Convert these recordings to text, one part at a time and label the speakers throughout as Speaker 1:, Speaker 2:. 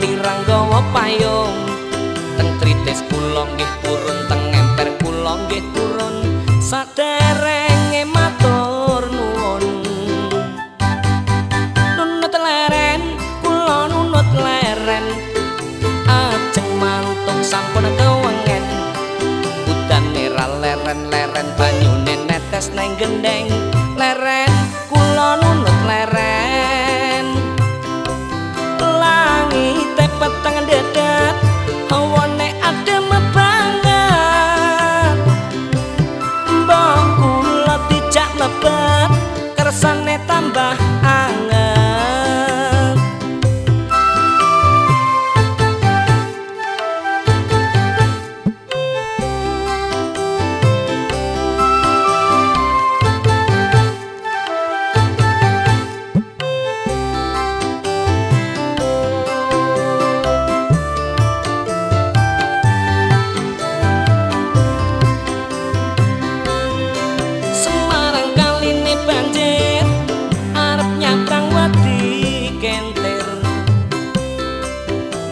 Speaker 1: lirang gawa payung. Teng trites kula nggih purun teng emper kula nggih turun. Saderenge matur nuwun. Nunut leren kula nunut leren. Ajeng mantung sampun kewengen. Udan merah leren leren banyune netes neng gendeng. sun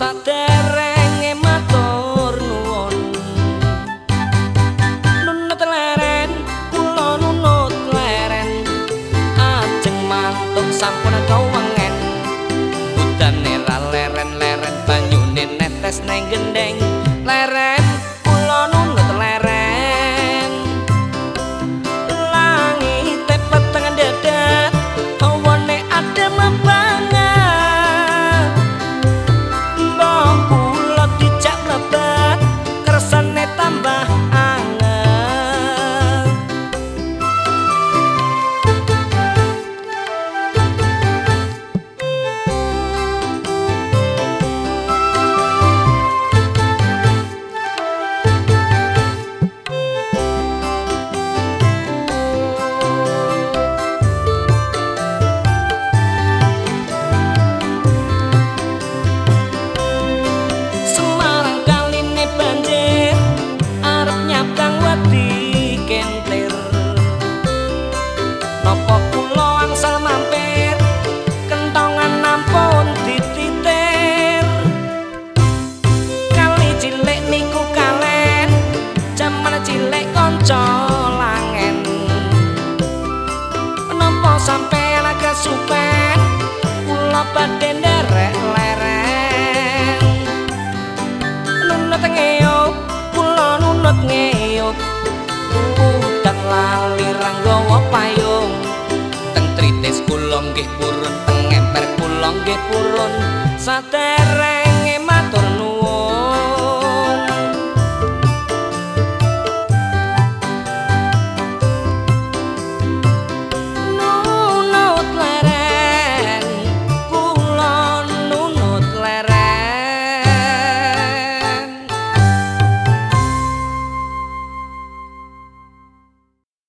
Speaker 1: saderenge matur nuwun. Nunut leren kula nunut leren. Ajeng mantuk sampun kawengen udane ra leren leren banyune netes neng gendeng. Leren kula nggih purun teng emper kula nggih purun. Sadereng